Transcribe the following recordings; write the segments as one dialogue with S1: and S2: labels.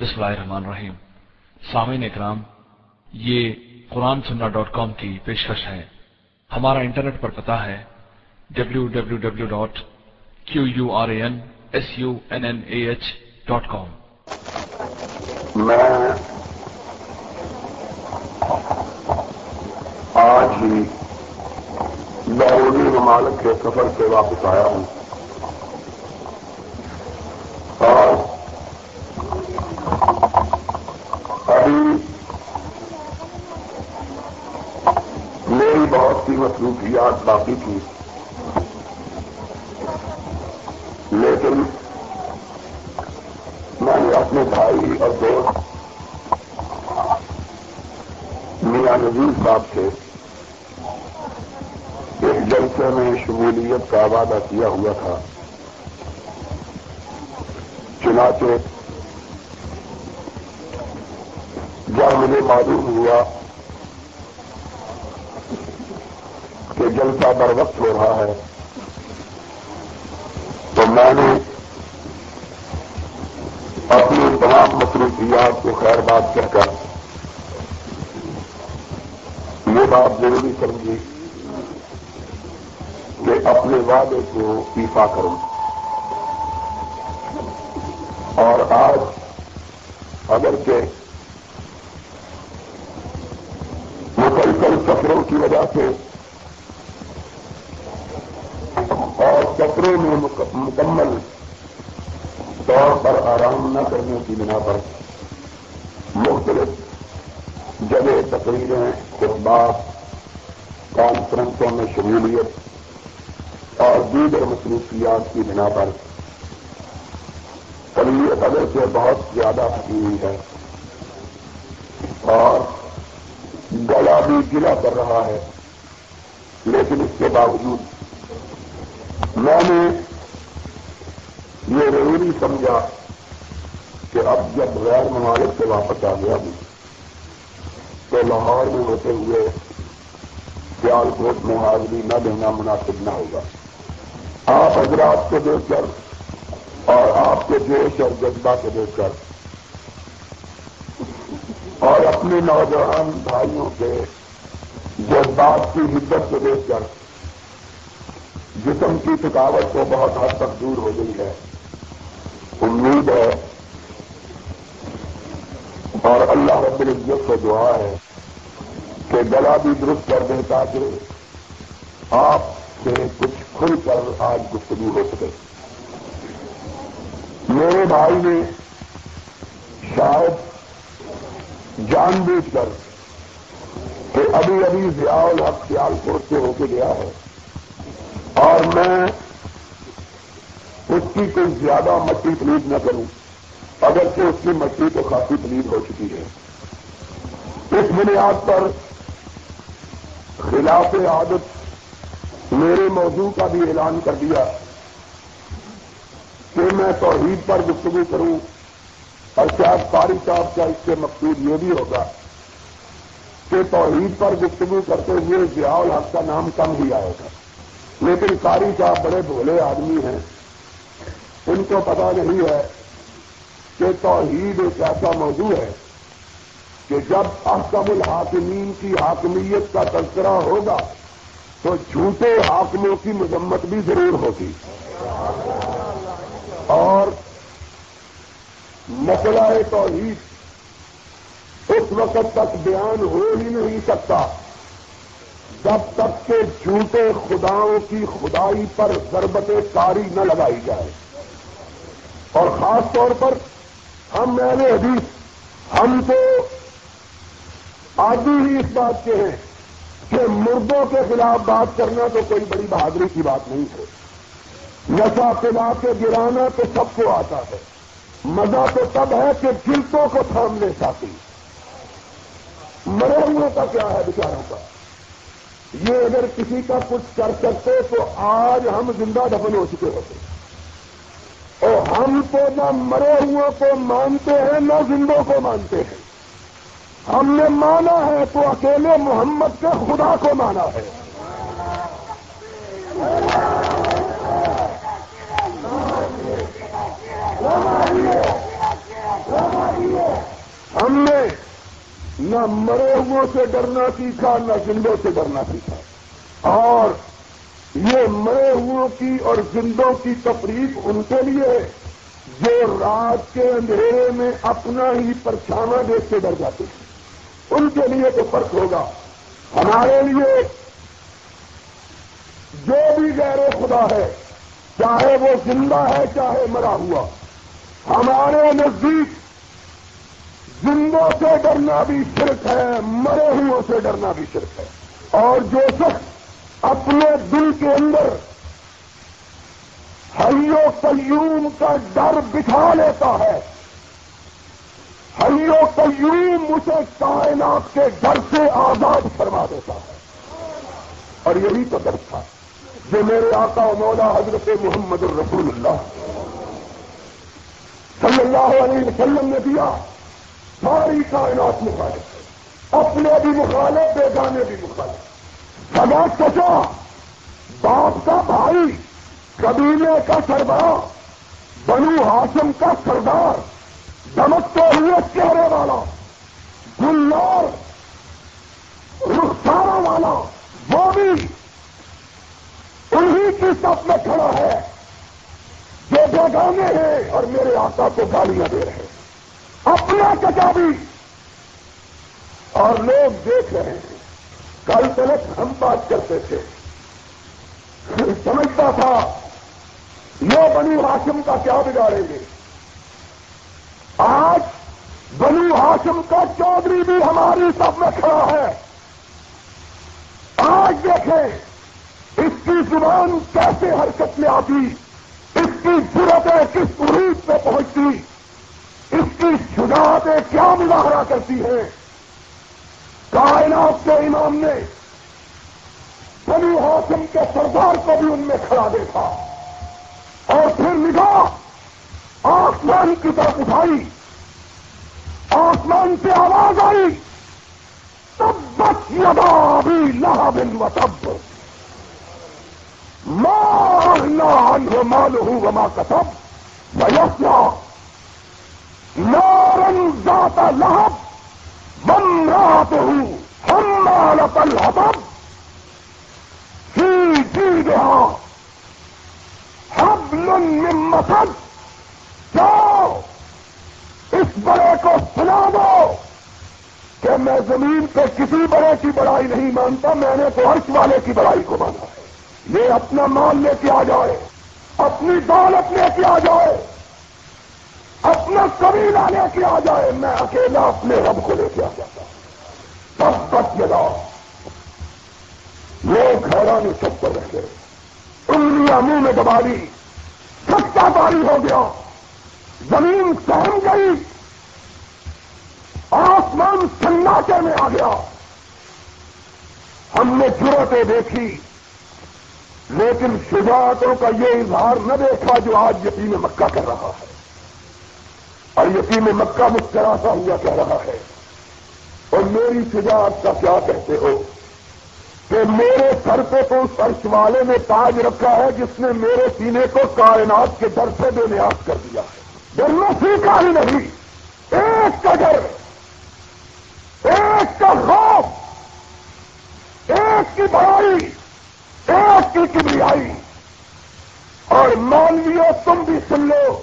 S1: بسم اللہ الرحمن الرحیم سامعین اکرام، یہ قرآن سننا ڈاٹ کام کی پیشکش ہے۔ ہمارا انٹرنیٹ پر پتا ہے W W W dot Q U R A N S U N N A H dot com
S2: میں آج ہی بیرونی ممالک کے سفر سے واپس آیا ہوں۔ بہت سی باقی تھی۔ لیکن میں نے اپنے بھائی اور دوست میاں نظیر صاحب سے ایک جلسے میں شمولیت کا وعدہ کیا ہوا تھا۔ چنانچہ جب مجھے معلوم ہوا کہ جلسہ بر وقت ہو رہا ہے۔ تو میں نے اپنی تمام مصروفیات کو خیر بات کہہ کر یہ بات ضروری سمجھی کہ اپنے وعدے کو ایفا کروں۔ اور آج اگر کہ مسلسل سفروں کی وجہ سے اور سفروں میں مکمل طور پر آرام نہ کرنے کی بنا پر مختلف جگہ تقریریں، خطبات کانفرنسوں میں شمولیت اور دیگر مصروفیات کی بنا پر طبیعت اگر سے بہت زیادہ پھٹی ہوئی ہے اور گلا بھی گلا کر رہا ہے، لیکن اس کے باوجود میں نے یہ ضروری سمجھا کہ اب جب غیر ممالک سے واپس آ گیا ہوں، تو لاہور میں ہوتے ہوئے سیال کوٹ میں حاضری نہ دینا مناسب نہ ہوگا۔ آپ حضرات کو دیکھ کر اور آپ کے جوش اور جذبہ کو دیکھ کر اور اپنے نوجوان بھائیوں کے جذبات کی حدت کو دیکھ کر جسم کی تھکاوٹ کو بہت حد تک دور ہو گئی ہے۔ امید ہے اور اللہ رب العزت کو دعا ہے کہ گلا بھی درست کر دیں تاکہ آپ سے کچھ کھل کر آج گفتگو ہو سکے۔ میرے بھائی نے شاید جان بوجھ کر کہ ابھی ابھی ضیاء الحق سیال کوٹ سے ہو کے گیا ہے۔ اور میں اس کی کوئی زیادہ مٹی پلیز نہ کروں، اگرچہ اس کی مٹی تو کافی پلیز ہو چکی ہے۔ اس بنیاد پر خلاف عادت میرے موضوع کا بھی اعلان کر دیا کہ میں توحید پر گفتگو کروں اور شاید قاری صاحب کا اس سے مقصود یہ بھی ہوگا کہ توحید پر گفتگو کرتے ہوئے ضیاء الحق کا نام کم ہی آئے گا۔ لیکن قاری صاحب بڑے بھولے آدمی ہیں۔ ان کو پتا نہیں ہے کہ توحید ایک ایسا موضوع ہے کہ جب احکم الحاکمین کی حاکمیت کا تذکرہ ہوگا تو جھوٹے حاکموں کی مذمت بھی ضرور ہوگی۔ اور مسئلہ توحید اس وقت تک بیان ہو ہی نہیں سکتا۔ جب تک کہ جھوٹے خداؤں کی خدائی پر ضربت کاری نہ لگائی جائے۔ اور خاص طور پر ہم میں نے حدیث، ہم تو آدھی ہی اس بات کے ہیں کہ مردوں کے خلاف بات کرنا تو کوئی بڑی بہادری کی بات نہیں ہے۔ نشا پلا کے گرانا تو سب کو آتا ہے۔ مزہ تو تب ہے کہ جلتوں کو تھام لے ساتھی۔ مرے ہوئے کا کیا ہے بچاروں کا؟ یہ اگر کسی کا کچھ کر سکتے تو آج ہم زندہ دفن ہو چکے ہوتے اور ہم تو نہ مرے ہوئے کو مانتے ہیں، نہ زندوں کو مانتے ہیں۔ ہم نے مانا ہے تو اکیلے محمد کے خدا کو مانا ہے۔ ہم نے نہ مرے ہوئے سے ڈرنا سیکھا، نہ زندوں سے ڈرنا سیکھا۔ اور یہ مرے ہوئوں کی اور زندوں کی تفریح ان کے لیے جو رات کے اندھیرے میں اپنا ہی پرچھانا دیکھ کے ڈر جاتے ہیں۔ ان کے لیے تو فرق ہوگا۔ ہمارے لیے جو بھی غیر خدا ہے، چاہے وہ زندہ ہے، چاہے مرا ہوا۔ ہمارے نزدیک زندوں سے ڈرنا بھی شرک ہے، مرے ہوئے سے ڈرنا بھی شرک ہے۔ اور جو شخص اپنے دل کے اندر حیو قیوم کا ڈر بٹھا لیتا ہے حیو قیوم اسے کائنات کے ڈر سے آزاد فرما دیتا ہے۔ اور یہی تو ڈر تھا جو میرے آقا و مولا حضرت محمد الرسول اللہ صلی اللہ علیہ وسلم نے دیا۔ ساری کائنات مخالف اپنے بھی مخالف بیگانے بھی مخالف۔ سدا چچا باپ کا بھائی، قبیلے کا سردار، بنو ہاشم کا سردار دمکتے ہوئے چہرے والا گلار رخسارا والا، وہ بھی انہی کی سب میں کھڑا ہے۔ جو بیگانے ہیں اور میرے آقا کو گالیاں دے رہے ہیں۔ اپنا چچا بھی اور لوگ دیکھ رہے ہیں، کل تلک ہم بات کرتے تھے۔ سمجھتا تھا یہ بنو ہاشم کا کیا بگاڑیں گے؟ آج بنو ہاشم کا چودھری بھی ہماری سب میں کھڑا ہے۔ آج دیکھیں، اس کی زبان کیسے حرکت میں آتی، اس کی ضرورتیں کس عروج پہ پہنچتی۔ کی شجاعتیں کیا مظاہرہ کرتی ہیں کائنات کے امام نے بنو ہاشم کے سردار کو بھی ان میں کھڑا دیکھا۔ اور پھر نگاہ آسمان کی طرف اٹھائی۔ آسمان سے آواز آئی۔ تب بس یدا بھی لہا بن و تب۔ مارنا مال ہوں وما کتب بسنا نارن ذات لہب بم رات ہوں ہم مال پل حتب ہی جی رہا من مسد۔ جاؤ، اس بڑے کو سنا دو کہ میں زمین پہ کسی بڑے کی بڑائی نہیں مانتا، میں نے تو عرش والے کی بڑائی کو مانا ہے۔ یہ اپنا مال لے کے آ جائے، اپنی دولت لے کے آ جائے۔ اپنا قبیلہ لے کے آ جائے، میں اکیلا اپنے رب کو لے کے آ جاتا تب تک جگہ لوگ حیران سب پر رہ گئے۔ انگلیاں منہ میں دبا لی سچا باری ہو گیا۔ زمین سہم گئی۔ آسمان سناٹے میں آ گیا۔ ہم نے ضرورتیں دیکھی۔ لیکن شجاعتوں کا یہ اظہار نہ دیکھا جو آج یقین مکہ کر رہا ہے۔ اور یقین مکہ مسکراتا ہوا کہہ رہا ہے۔ اور میری شجاعت کا کیا کہتے ہو؟ کہ میرے سر پہ تو اس عرش والے نے تاج رکھا ہے جس نے میرے سینے کو کائنات کے در سے بے نیاز کر دیا ہے۔ ڈرنا سیکھا ہی نہیں، ایک کا ڈر، ایک کا خوف، ایک کی بڑائی، ایک کی کبریائی۔ اور مانویو تم بھی سن لو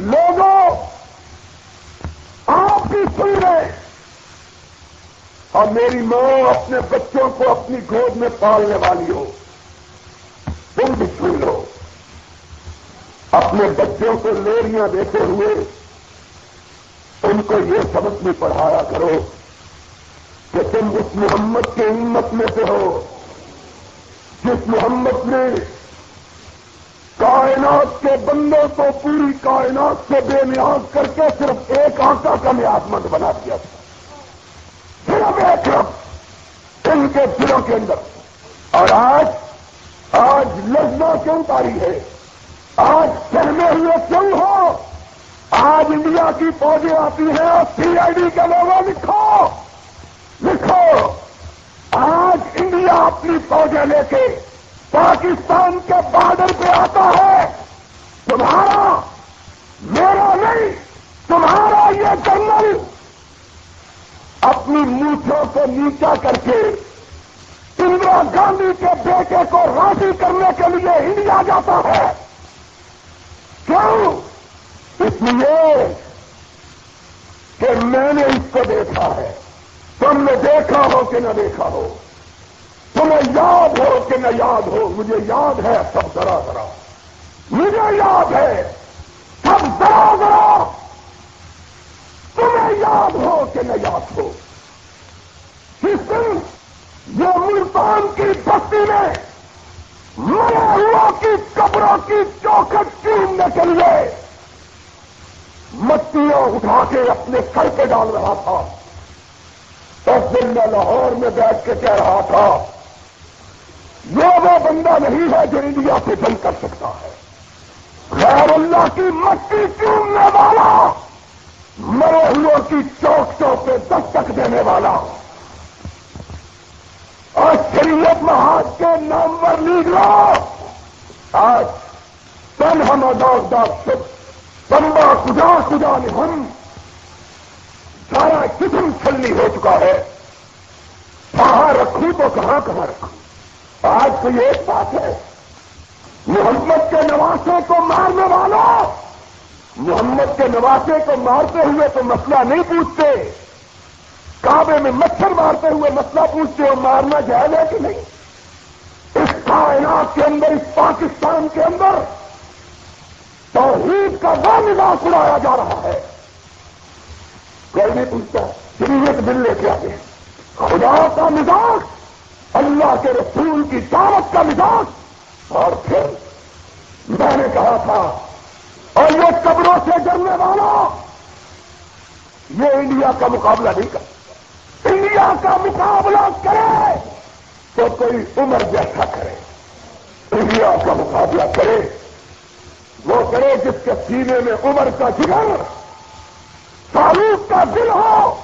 S2: لوگوں، آپ بھی سن رہے اور میری ماں اپنے بچوں کو اپنی گود میں پالنے والی ہو۔ تم بھی سن لو۔ اپنے بچوں کو لیریاں دیتے ہوئے ان کو یہ سبق بھی پڑھایا کرو کہ تم اس محمد کے ہمت میں سے ہو۔ جس محمد نے کائنات کے بندوں کو پوری کائنات سے بے نیاز کر کے صرف ایک آنکا کا نیاز مند بنا دیا۔ تھا صرف ایک رب ان کے دلوں کے اندر۔ اور آج آج لذنا کیوں تاری ہے؟ آج سہمے ہوئے کیوں ہو؟ آج انڈیا کی فوجیں آتی ہیں اور سی آئی ڈی کے لوگوں، لکھو! لکھو! آج انڈیا اپنی فوجیں لے کے پاکستان کے بارڈر پہ آتا ہے۔ تمہارا، میرا نہیں، تمہارا یہ جنگل۔ اپنی موچھوں کو نیچا کر کے، اندرا گاندھی کے بیٹے کو راضی کرنے کے لیے انڈیا جاتا ہے۔ کیوں؟ اس لیے کہ میں نے اس کو دیکھا ہے۔ تم نے دیکھا ہو کہ نہ دیکھا ہو۔ تمہیں یاد ہو کہ نہ یاد ہو مجھے یاد ہے، سب ذرا ذرا۔ مجھے یاد ہے، سب ذرا ذرا۔ تمہیں یاد ہو کہ نہ یاد ہو کس دن جو ملتان کی بستی میں مرے ہوا کی قبروں کی چوکٹ چیننے کے لیے مٹیاں اٹھا کے اپنے سر پہ ڈال رہا تھا۔ اس دن میں لاہور میں بیٹھ کے کہہ رہا تھا یہ وہ بندہ نہیں ہے جو انڈیا سے جنگ کر سکتا ہے۔ غیر اللہ کی مٹی چوننے والا، مرے ہوئے کی چوک چوک پہ دستک دینے والا۔ اور شریعت محاذ کے نامور لیڈر آج تن ہم ڈاک ڈاک بمبا کجا کجا ہم۔ سارا قسم چھلنی ہو چکا ہے۔ کہاں رکھوں تو کہاں کہاں رکھوں؟ آج تو یہ ایک بات ہے، محمد کے نواسے کو مارنے والا محمد کے نواسے کو مارتے ہوئے تو مسئلہ نہیں پوچھتے، کعبے میں مچھر مارتے ہوئے مسئلہ پوچھتے ہو مارنا جائز ہے کہ نہیں؟ اس کائنات کے اندر، اس پاکستان کے اندر توحید کا وہ مزاق اڑایا جا رہا ہے۔ کوئی نہیں پوچھتا شریعت بل لے کے آگے۔ خدا کا مزاق اللہ کے رسول کی دعوت کا مزاق اور پھر میں نے کہا تھا، اور یہ قبروں سے ڈرنے والا، یہ انڈیا کا مقابلہ نہیں کر انڈیا کا مقابلہ کرے تو کوئی عمر جیسا کرے۔ انڈیا کا مقابلہ کرے، وہ کرے جس کے سینے میں عمر کا جگر، فاروق کا دل ہو،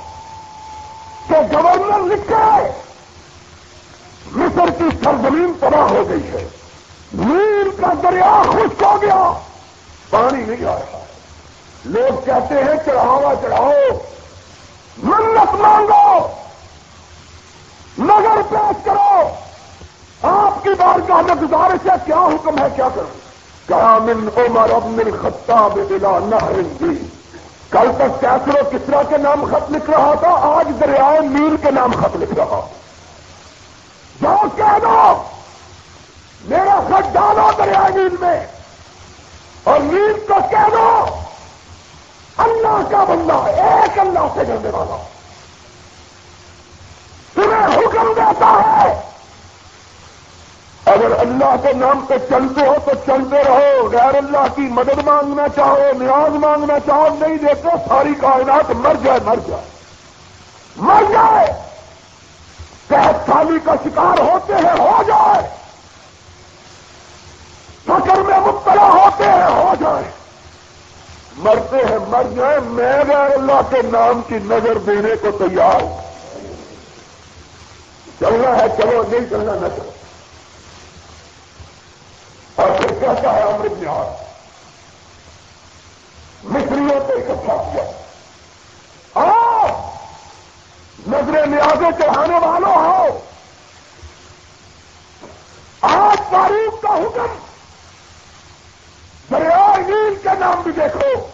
S2: کہ گورنر لکھے۔ مصر کی سرزمین تباہ ہو گئی ہے۔ نیل کا دریا خشک ہو گیا۔ پانی نہیں آ رہا۔ لوگ کہتے ہیں، چڑھاوا، چڑھاؤ۔ منت مانگو۔ نگر پیش کرو۔ آپ کی بار کا گزارش ہے، کیا حکم ہے، کیا کروں کامن عمر ابن الخطاب بلا نہر دی کل تک کیسر و کسرا کے نام خط لکھ رہا تھا، آج دریائے نیل کے نام خط لکھ رہا۔ جو کہہ دو میرا خط ڈالو دریائے نیل میں! اور نیل کو کہہ دو! اللہ کا بندہ ایک اللہ سے ڈرنے والا! تمہیں حکم دیتا ہے! اگر اللہ کے نام پہ چلتے ہو تو چلتے رہو! غیر اللہ کی مدد مانگنا چاہو، نیاز مانگنا چاہو، نہیں دیتے ساری کائنات مر جائے مر جائے۔ مر جائے! صحت سالی کا شکار ہوتے ہیں، ہو جائے۔ فکر میں مبتلا ہوتے ہیں، ہو جائے۔ مرتے ہیں، مر جائیں۔ میں غیر اللہ کے نام کی نظر دینے کو تیار۔ چلنا ہے، چلو، نہیں چلنا نہ چلو۔ اور پھر کہتا ہے امرت نہار مصریوں کو اکٹھا کیا۔ آپ نظر نیازیں چڑھانے والوں ہو۔ آج فاروق کا حکم۔ دریا نیل کے نام بھی دیکھو۔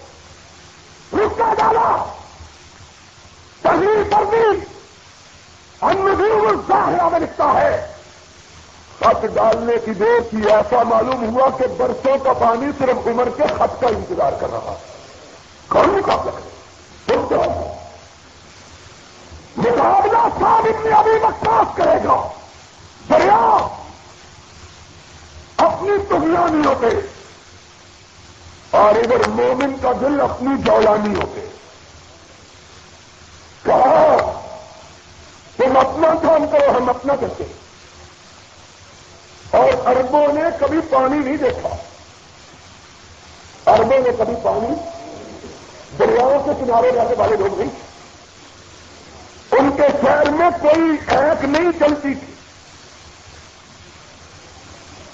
S2: رکا ڈالا تغیر پر بھی ان ظاہرہ میں لکھتا ہے۔ خط ڈالنے کی دیر کی ایسا معلوم ہوا کہ برسوں کا پانی صرف عمر کے خط کا انتظار کر رہا۔ کون مقابلہ مقابلہ ثابت میں ابھی بکواس کرے گا۔ دریا اپنی تغیانی ہوتے اور ادھر مومن کا دل اپنی جولانی ہوتے کہا، تم اپنا کام کرو، ہم اپنا کرتے اور اربوں نے کبھی پانی نہیں دیکھا۔ اربوں نے کبھی پانی دریاؤں کے کنارے جانے والے لوگ نہیں ان کے شہر میں کوئی اینک نہیں چلتی تھی۔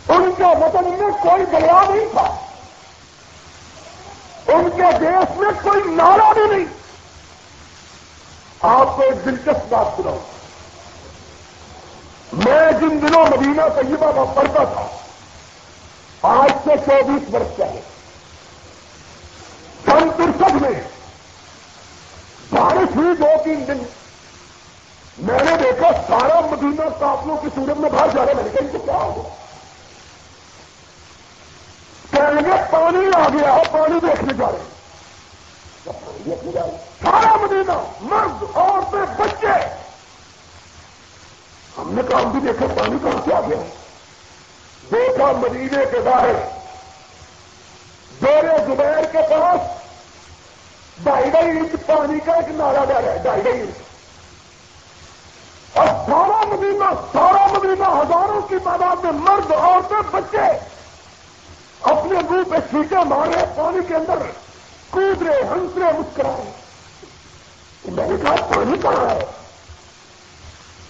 S2: ان کے وطن میں کوئی دریا نہیں تھا۔ ان کے دیش میں کوئی نالا بھی نہیں۔ آپ کو ایک دلچسپ بات سناؤں۔ میں جن دنوں مدینہ طیبہ کا پڑھتا تھا، آج سے چوبیس برس پہلے سن ترسٹھ میں بارش ہوئی دو تین دن میں نے دیکھا سارا مدینہ کافلوں کی صورت میں باہر جا رہا میں نے تو کیا ہوگا کہیں گے پانی آ گیا پانی دیکھنے جا رہے سارا مدینہ مرد، عورتیں، بچے۔ ہم نے کام بھی دیکھا پانی کہاں سے آ گیا؟ دیکھا مدینے کے باہر۔ زیر زبیر کے پاس ڈھائی ڈھائی انچ پانی کا ایک نالا جا رہا ہے، ڈھائی ڈھائی انچ۔ اور سارا مدینہ سارا مدینہ ہزاروں کی تعداد میں مرد، عورتیں، بچے اپنے منہ پہ چھینٹے مارے، پانی کے اندر کود رہے ہنس رہے مسکرائے۔ میں نے کہا، پانی کہاں ہے؟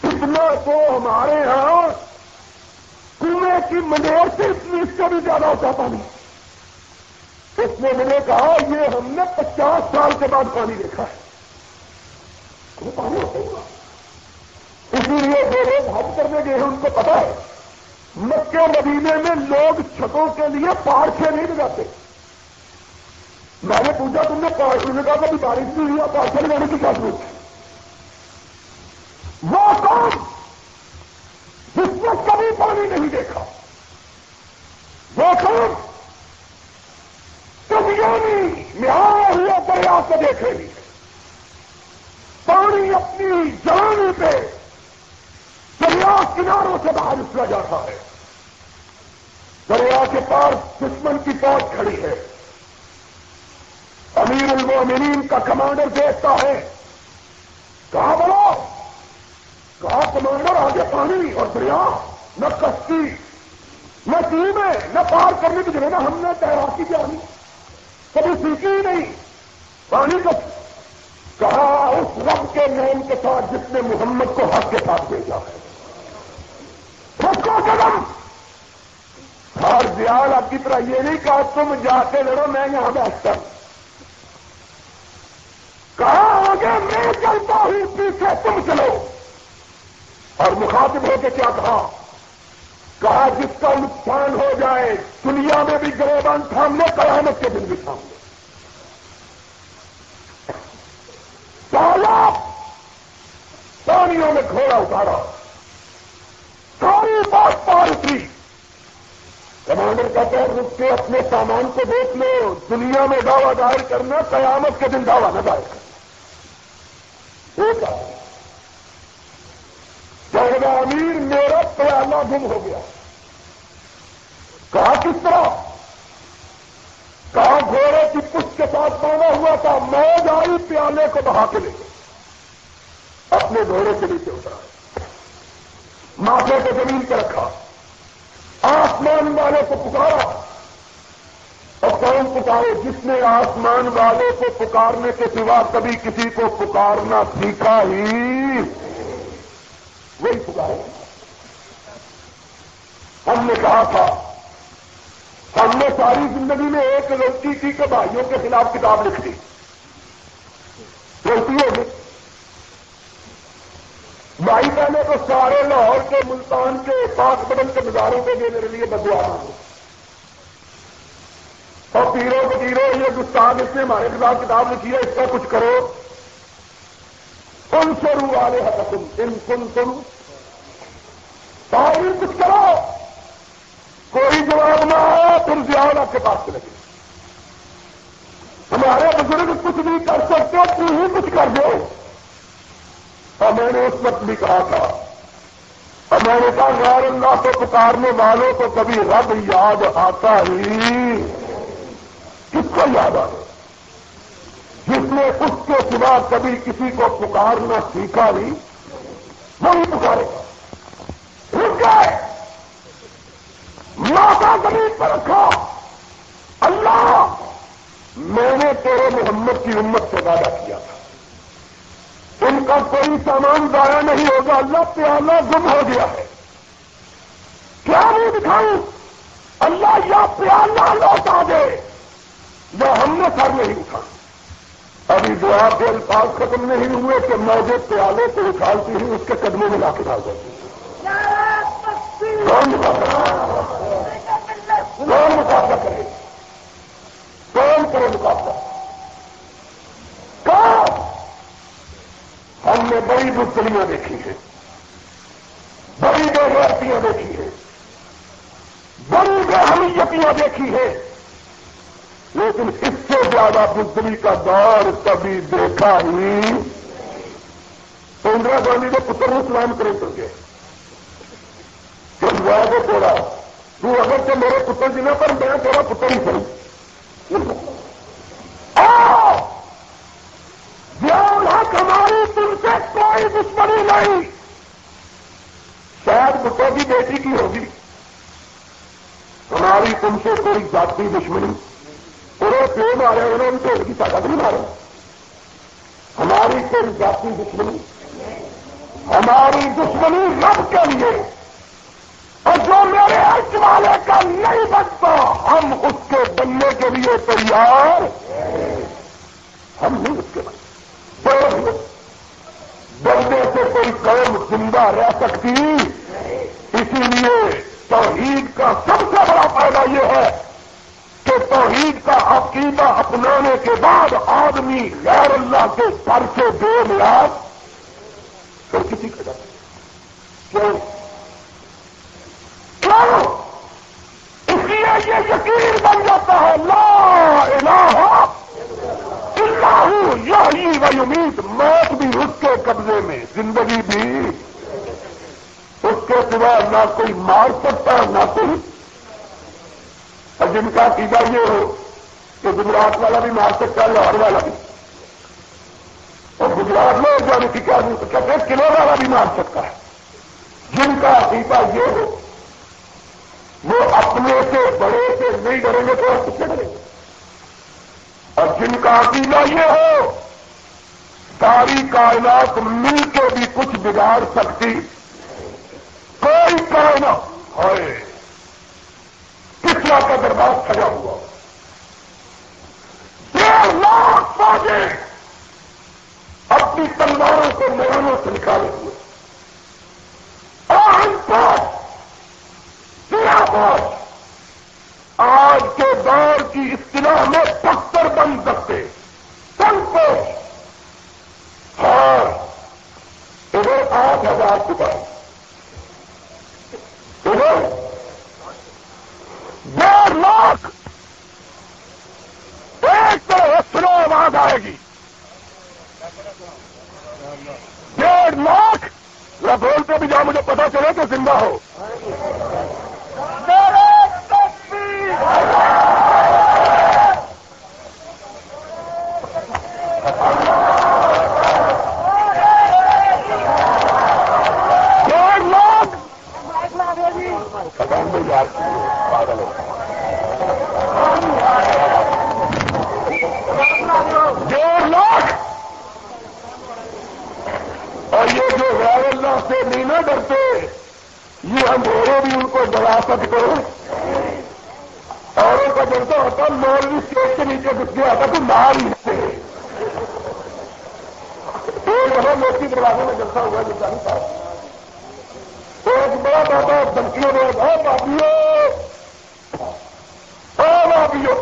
S2: اتنا تو ہمارے یہاں کنویں کی منیر سے اتنی اس سے بھی زیادہ ہوتا پانی۔ اس نے میں نے کہا، یہ ہم نے پچاس سال کے بعد پانی دیکھا ہے۔ پانی ہوتا اسی لیے جو لوگ حج کرنے گئے ہیں ان کو پتا ہے مکے مدینے میں لوگ چھتوں کے لیے پارچے نہیں لگاتے میں نے پوچھا، تم نے پارچے نے کہا کبھی بارش نہیں ہوا پارچے لگانے کی کیا ضرورت ہے؟ وہ کام جس نے کبھی پانی نہیں دیکھا۔ وہ کام کبھی نہایا ہوا دریا کو دیکھے گی پانی اپنی جان پہ دریا کناروں سے باہر اترا جاتا ہے۔ دریا کے پاس دشمن کی فوج کھڑی ہے۔ امیر المومنین کا کمانڈر دیکھتا ہے۔ کہاں بولو کہا کمانڈر؟ آگے پانی اور دریا۔ نہ کشتی، نہ ٹیم ہے نہ پار کرنے کی جگہ نا ہم نے تیراکی کی آنی کبھی سیکھی ہی نہیں۔ پانی کو کہا، اس رب کے نام کے ساتھ جس نے محمد کو حق کے ساتھ بھیجا ہے اس کو قدم اور آپ کی طرح یہ نہیں کہا تم جا کے لڑو، میں یہاں بیٹھتا ہوں۔ کہا آگے میں چلتا ہوں، پیچھے تم چلو۔ اور مخاطب ہو کے کیا کہا؟ کہا، جس کا نقصان ہو جائے، دنیا میں بھی گروبان سامنے، قیامت کے دن بھی سامنے۔ تالاب پانیوں میں گھوڑا اتارا۔ ساری بات پار اتری کمانڈر کا پیر رک کے اپنے سامان کو دیکھ لو۔ دنیا میں دعوی دائر کرنا، قیامت کے دن دعوی نہ دائر کرنا۔ چودہ امیر، میرا پیالہ گم ہو گیا۔ کہا کس طرح؟ کہا گھوڑے کی پشت کے ساتھ باندھا ہوا تھا۔ موج آئی پیالے کو بہا کے لے اپنے گھوڑے کے نیچے اترا۔ ماتھے کو زمین پہ رکھا۔ آسمان والے کو پکارا۔ اور کون پکارے جس نے آسمان والے کو پکارنے کے سوا کبھی کسی کو پکارنا سیکھا ہی۔ وہی پکارے۔ ہم نے کہا تھا، ہم نے ساری زندگی میں ایک غلطی کی کہ بھائیوں کے خلاف کتاب لکھ دی۔ غلطی ہو گئی بھائی پہلے تو سارے لاہور کے ملتان کے پاک بدل کے نظاروں کے لیے میرے لیے بدوا ہو اور پیرو پتیرو یہ گستاخ اس نے ہمارے خلاف کتاب لکھی ہے، اس کا کچھ کرو۔ ان سے رو والے حکم ان کن تم تعلیم کچھ کرو۔ کوئی جواب نہ آیا پھر زیادہ آپ کے پاس چلے گئے۔ ہمارے بزرگ کچھ نہیں کر سکتے، تو ہی کچھ کر دو۔ اور میں نے اس وقت بھی کہا تھا اور میں نے کہا غیر اللہ کو پکارنے والوں کو کبھی رب یاد آتا ہی کس کو یاد آ جس نے اس کے سوا کبھی کسی کو پکارنا سیکھا نہیں، وہی پکارے۔ گا رک گئے ماتا زمین پر رکھا۔ اللہ، میں نے تیرے محمد کی امت سے وعدہ کیا تھا۔ ان کا کوئی سامان ضائع نہیں ہوگا۔ اللہ پیالہ گم ہو گیا ہے۔ کیا نہیں دکھاؤں؟ اللہ یا پیالہ لوٹا دے۔ جو ہم نے سر نہیں اٹھا۔ ابھی دعا کے الفاظ ختم نہیں ہوئے کہ موجود پیالے کو اچھالتی ہوں اس کے قدموں میں لا کے ڈال دیتی کون کون مقابلہ کرے کون کرے مقابلہ کون ہم بڑی دیکھی ہیں۔ بڑی بے دیکھی ہے بڑی بے دیکھی ہے لیکن اس سے زیادہ بزدلی کا دور کبھی دیکھا ہی تو اندرا گاندھی نے پتر اسلام کرے تو گئے۔ ہوا کو توڑا، تو اگر تو میرے پتر جی نہ پر میں تیرا پتر ہی کروں حق تم سے کوئی دشمنی نہیں شاید بتوں کی بیٹی کی ہوگی۔ ہماری تم سے کوئی ذاتی دشمنی۔ انہیں کیوں مارے؟ انہوں نے تو ان کی طاقت نہیں مارے ہماری کوئی ذاتی دشمنی۔ ہماری دشمنی رب کے لیے۔ اور جو میرے عرش والے کا نہیں بچتا، ہم اس کے بننے کے لیے تیار ہم نہیں اس کے بننے بننے سے کوئی قوم زندہ رہ سکتی۔ اسی لیے توحید کا سب سے بڑا فائدہ یہ ہے کہ توحید کا عقیدہ اپنانے کے بعد آدمی غیر اللہ کے پر سے بے نیاز۔ پھر کسی کا کیوں اس لیے یہ یقین بن جاتا ہے لا الہ الا ہوں یہی و امید موت بھی اس کے قبضے میں زندگی بھی اس کے سوا نہ کوئی مار سکتا نہ کوئی۔ اور جن کا عقیدہ یہ ہو کہ گجرات والا بھی مار سکتا ہے، لاہور والا بھی۔ اور گجرات میں جانے کی کیا کہتے قلعے والا بھی مار سکتا ہے۔ جن کا عقیدہ یہ ہو، وہ اپنے سے بڑے سے نہیں ڈریں گے تو آپ کتنے ڈریں گے۔ اور جن کا عقیدہ یہ ہو، ساری کائنات مل کے بھی کچھ بگاڑ سکتی۔ کوئی کائنات ہے کسرا کا دربار کھڑا ہوا۔ ڈیڑھ لاکھ فوجیں اپنی تلواروں کو میدانوں سے نکالے ہوئے اور فوج آج کے دور کی اصطلاح میں پتھر بن سکتے سن کو ہاں ادھر آٹھ ہزار سپاہی ادھر ڈیڑھ لاکھ ایک تو سلو آواز آئے گی ڈیڑھ لاکھ یا بولتے بھی جاؤ مجھے پتا چلے کہ زندہ ہو ڈیڑھ لاکھ اور یہ جو غیر اللہ سے نہیں نہ ڈرتے یہ اندھیرے بھی ان کو ڈرا سکتے اوروں کا جلسہ ہوتا مول بھی اسٹیج کے نیچے گھس گیا تھا تو مار لیتے ایک دروازے میں جلسہ ہوا جیسا نہیں تھا۔ ایک بڑا بابا دھمکیوں میں بہت بابیوں بابیوں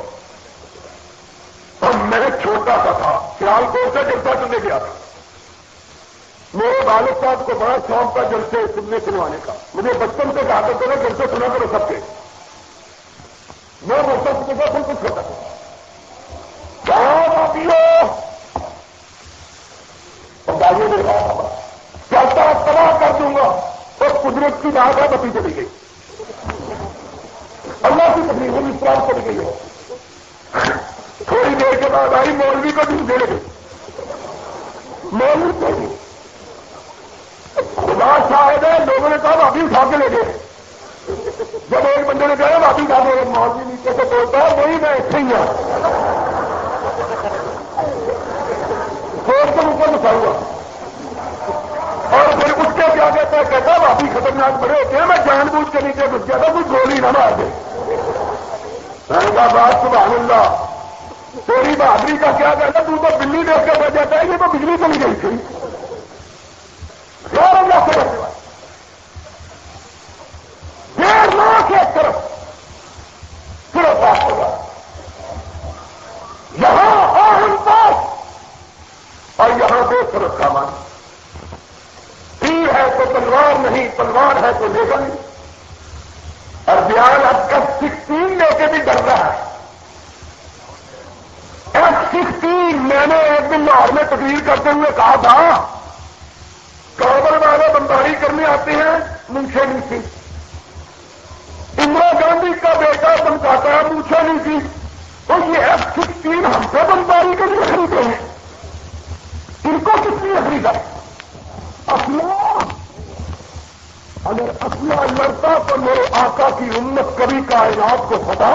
S2: اور میں چھوٹا سا تھا سیال کوٹ سے جلسہ کرنے گیا تھا۔ میرے والد صاحب کو بڑا شوق تھا جلسے سننے، سنوانے کا۔ مجھے بچپن سے کہا کرتے تھے، جلسے سنا کرو سب کے۔ میں بچپن سے سب کچھ ہوتا تھا۔ گاڑیوں نے کہا چلتا تباہ کر دوں گا، اور قدرت کی بات ہے بتی چلی گئی۔ اللہ کی تکلیف اس چلی گئی۔ ہے تھوڑی دیر کے بعد آئی، مولوی کو دن دے گئی مولوی کو خدا شاید ہے، لوگوں نے کہا واپی اٹھا کے لے گئے۔ جب ایک بندے نے کہا واپی اٹھا کے مولوی نیچے سے بولتا ہے، وہی میں ایسے ہی ہوں۔ سوچ کر اوپر اٹھاؤں گا اور کیا کہتا ہے کہتا واپی خطرناک بڑے ہوتے ہیں، میں جان بوجھ کے نیچے گھس گیا تھا، کوئی گولی نہ مار دے۔ میں نے سبحان اللہ تیری بہادری کا کیا کہنا تو تو بلی دیکھ کے بچ جاتا ہے، یہ تو بجلی چلی گئی تھی۔ اللہ سے رکھنے والے ڈیڑھ لاکھ ایک طرف صرف بات ہوگا یہاں آہن پاس اور یہاں دو طرف کا مان تیر ہے تو تلوار نہیں تلوار ہے تو لیبل اور بیان اب ایف سکسٹین لے کے بھی ڈر رہا ہے ایف سکسٹین میں نے ایک دن لاہور میں تقریر کرتے ہوئے کہا تھا کابل والے بمباری کرنے آتے ہیں منشے نہیں سی اندرا گاندھی کا بیٹا بنکاتا ہے منشے نہیں سی تو یہ ایف سکسٹین ہم سے بمباری کے لیے خریدے ہیں ان کو کس لیے خریدا اصلا اگر اصلا لڑتا تو میرے آقا کی امت کبھی کائنات کو پتا